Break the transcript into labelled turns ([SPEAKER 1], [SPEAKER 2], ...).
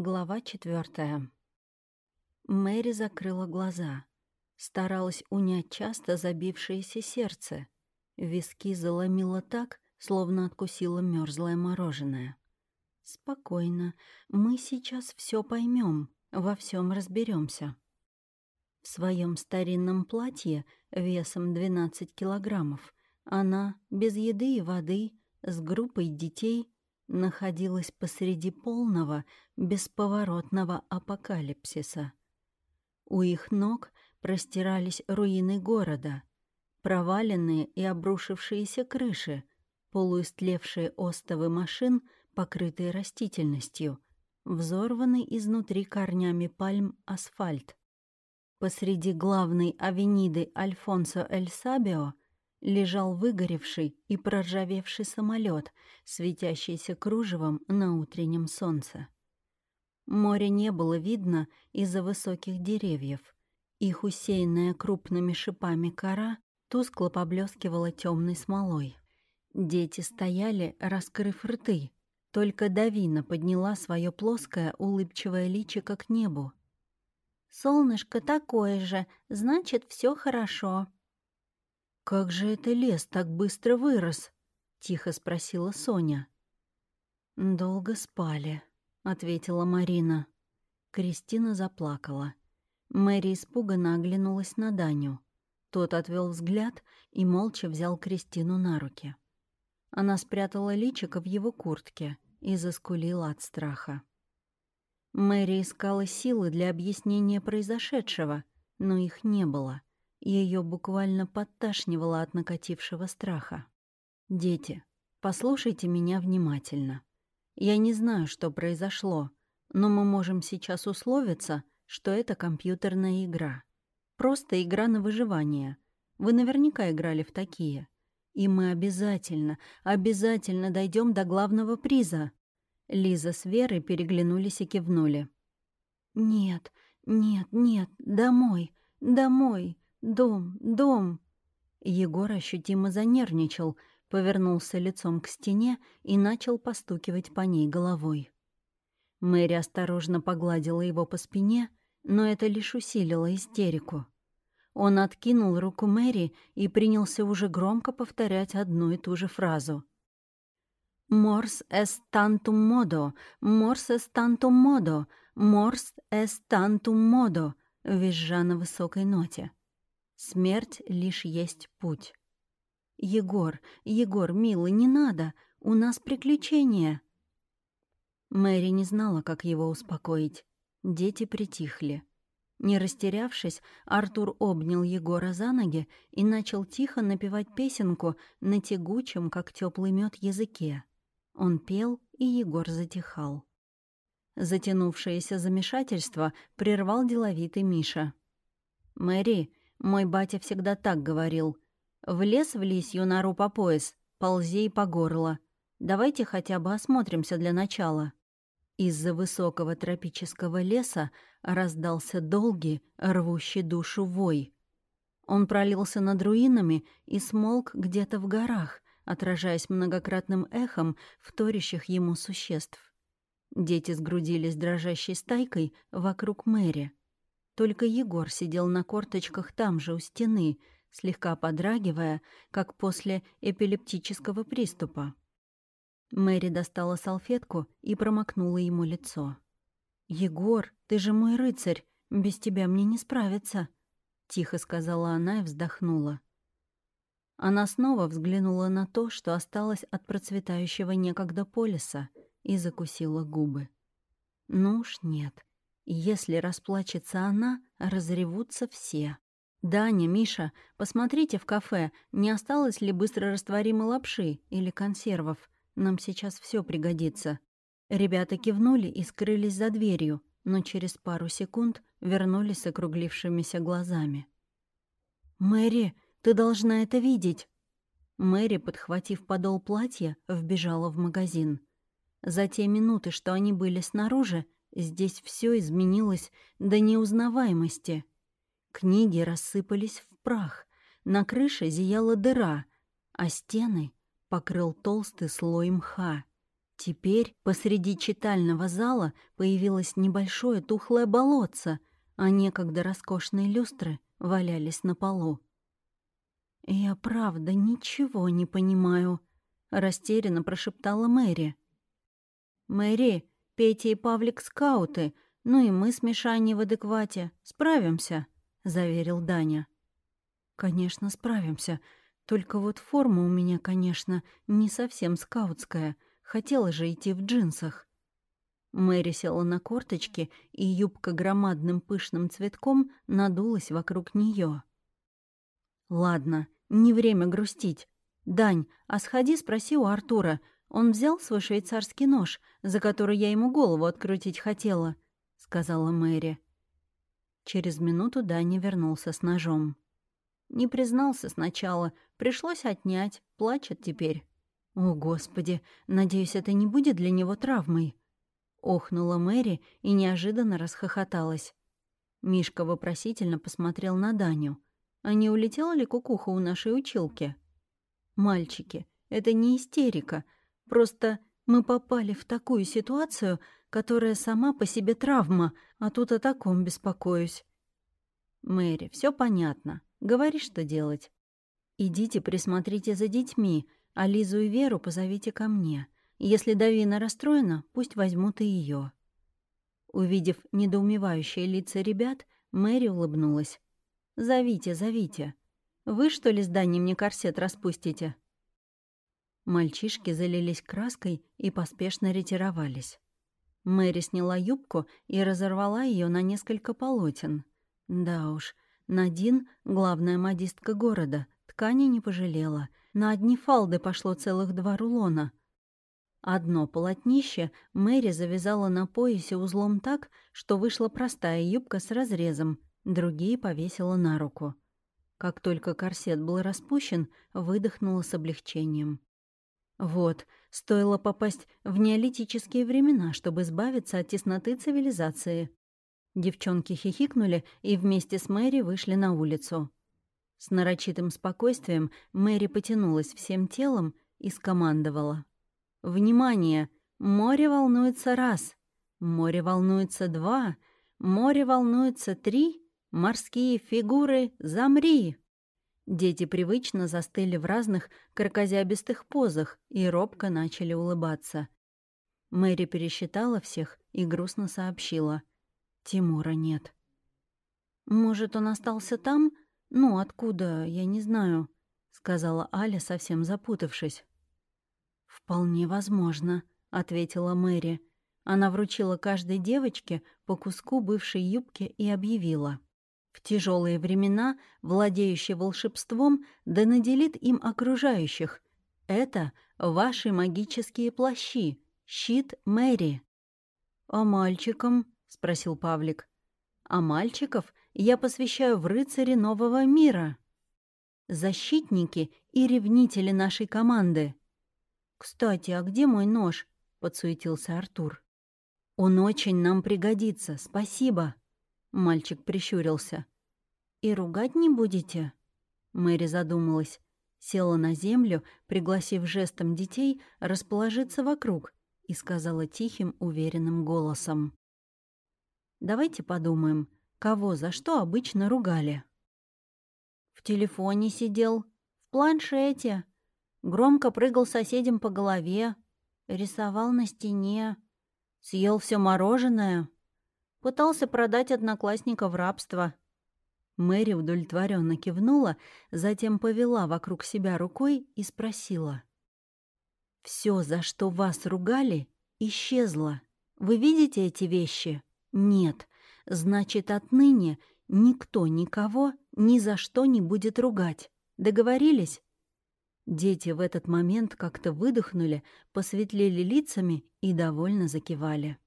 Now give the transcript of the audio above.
[SPEAKER 1] Глава четвертая. Мэри закрыла глаза. Старалась унять часто забившееся сердце. Виски заломило так, словно откусила мерзлое мороженое. «Спокойно. Мы сейчас все поймем, во всем разберемся. В своем старинном платье весом 12 килограммов она, без еды и воды, с группой детей — находилась посреди полного, бесповоротного апокалипсиса. У их ног простирались руины города, проваленные и обрушившиеся крыши, полуистлевшие остовы машин, покрытые растительностью, взорванный изнутри корнями пальм асфальт. Посреди главной авениды Альфонсо Эль Сабио лежал выгоревший и проржавевший самолет, светящийся кружевом на утреннем солнце. Море не было видно из-за высоких деревьев. Их усеянная крупными шипами кора тускло поблескивала темной смолой. Дети стояли, раскрыв рты. Только Давина подняла свое плоское улыбчивое личико к небу. «Солнышко такое же, значит, все хорошо»,
[SPEAKER 2] «Как же это лес так быстро вырос?» — тихо спросила Соня.
[SPEAKER 1] «Долго спали», — ответила Марина. Кристина заплакала. Мэри испуганно оглянулась на Даню. Тот отвел взгляд и молча взял Кристину на руки. Она спрятала личико в его куртке и заскулила от страха. Мэри искала силы для объяснения произошедшего, но их не было — ее буквально подташнивало от накатившего страха. «Дети, послушайте меня внимательно. Я не знаю, что произошло, но мы можем сейчас условиться, что это компьютерная игра. Просто игра на выживание. Вы наверняка играли в такие. И мы обязательно, обязательно дойдем до главного приза». Лиза с Верой переглянулись и кивнули. «Нет, нет, нет, домой, домой. «Дом, дом!» Егор ощутимо занервничал, повернулся лицом к стене и начал постукивать по ней головой. Мэри осторожно погладила его по спине, но это лишь усилило истерику. Он откинул руку Мэри и принялся уже громко повторять одну и ту же фразу. «Морс эс тантум модо, морс эс тантум модо, морс эс тантум модо», визжа на высокой ноте. Смерть лишь есть путь. «Егор, Егор, милый, не надо! У нас приключения!» Мэри не знала, как его успокоить. Дети притихли. Не растерявшись, Артур обнял Егора за ноги и начал тихо напевать песенку на тягучем, как теплый мед, языке. Он пел, и Егор затихал. Затянувшееся замешательство прервал деловитый Миша. «Мэри, мой батя всегда так говорил. В лес в лисью нору по пояс, ползи и по горло. Давайте хотя бы осмотримся для начала». Из-за высокого тропического леса раздался долгий, рвущий душу вой. Он пролился над руинами и смолк где-то в горах, отражаясь многократным эхом вторящих ему существ. Дети сгрудились дрожащей стайкой вокруг Мэри. Только Егор сидел на корточках там же у стены, слегка подрагивая, как после эпилептического приступа. Мэри достала салфетку и промокнула ему лицо. «Егор, ты же мой рыцарь, без тебя мне не справиться», — тихо сказала она и вздохнула. Она снова взглянула на то, что осталось от процветающего некогда полиса, и закусила губы. «Ну уж нет, если расплачется она, разревутся все. «Даня, Миша, посмотрите в кафе, не осталось ли быстро растворимой лапши или консервов. Нам сейчас все пригодится». Ребята кивнули и скрылись за дверью, но через пару секунд вернулись с округлившимися глазами. «Мэри, ты должна это видеть!» Мэри, подхватив подол платья, вбежала в магазин. За те минуты, что они были снаружи, Здесь все изменилось до неузнаваемости. Книги рассыпались в прах, на крыше зияла дыра, а стены покрыл толстый слой мха. Теперь посреди читального зала появилось небольшое тухлое болотце, а некогда роскошные люстры валялись на полу. «Я правда ничего не понимаю», — растерянно прошептала Мэри. «Мэри, Петя и Павлик — скауты, ну и мы с Мишаней в адеквате. Справимся», — заверил Даня. «Конечно, справимся. Только вот форма у меня, конечно, не совсем скаутская. Хотела же идти в джинсах». Мэри села на корточки, и юбка громадным пышным цветком надулась вокруг нее. «Ладно, не время грустить. Дань, а сходи спроси у Артура. Он взял свой швейцарский нож, за который я ему голову открутить хотела», — сказала Мэри. Через минуту Даня вернулся с ножом. Не признался сначала, пришлось отнять, плачет теперь. «О, Господи, надеюсь, это не будет для него травмой», — охнула Мэри и неожиданно расхохоталась. Мишка вопросительно посмотрел на Даню. А не улетела ли кукуха у нашей училки? Мальчики, это не истерика. Просто мы попали в такую ситуацию, которая сама по себе травма, а тут о таком беспокоюсь. Мэри, все понятно. Говори, что делать. Идите присмотрите за детьми, а Лизу и Веру позовите ко мне. Если Давина расстроена, пусть возьмут и ее. Увидев недоумевающие лица ребят, Мэри улыбнулась. «Зовите, зовите. Вы, что ли, с Даней мне корсет распустите?» Мальчишки залились краской и поспешно ретировались. Мэри сняла юбку и разорвала ее на несколько полотен. Да уж, Надин, главная модистка города, ткани не пожалела. На одни фалды пошло целых два рулона. Одно полотнище Мэри завязала на поясе узлом так, что вышла простая юбка с разрезом, другие повесила на руку. Как только корсет был распущен, выдохнула с облегчением. Вот, стоило попасть в неолитические времена, чтобы избавиться от тесноты цивилизации. Девчонки хихикнули и вместе с Мэри вышли на улицу. С нарочитым спокойствием Мэри потянулась всем телом и скомандовала. «Внимание! Море волнуется раз, море волнуется два, море волнуется три, «Морские фигуры, замри!» Дети привычно застыли в разных крокозябистых позах и робко начали улыбаться. Мэри пересчитала всех и грустно сообщила. «Тимура нет». «Может, он остался там? Ну, откуда, я не знаю», — сказала Аля, совсем запутавшись. «Вполне возможно», — ответила Мэри. Она вручила каждой девочке по куску бывшей юбки и объявила. Тяжелые времена владеющий волшебством да наделит им окружающих. Это ваши магические плащи, щит Мэри. «А мальчикам?» — спросил Павлик. «А мальчиков я посвящаю в рыцари нового мира. Защитники и ревнители нашей команды». «Кстати, а где мой нож?» — подсуетился Артур. «Он очень нам пригодится, спасибо», Мальчик прищурился. «И ругать не будете?» Мэри задумалась. Села на землю, пригласив жестом детей расположиться вокруг, и сказала тихим, уверенным голосом. «Давайте подумаем, кого за что обычно ругали?» «В телефоне сидел, в планшете, громко прыгал соседям по голове, рисовал на стене, съел все мороженое, Пытался продать одноклассника в рабство. Мэри удовлетворенно кивнула, затем повела вокруг себя рукой и спросила. «Все, за что вас ругали, исчезло. Вы видите эти вещи? Нет. Значит, отныне никто никого ни за что не будет ругать. Договорились?» Дети в этот момент как-то выдохнули, посветлели лицами и довольно закивали.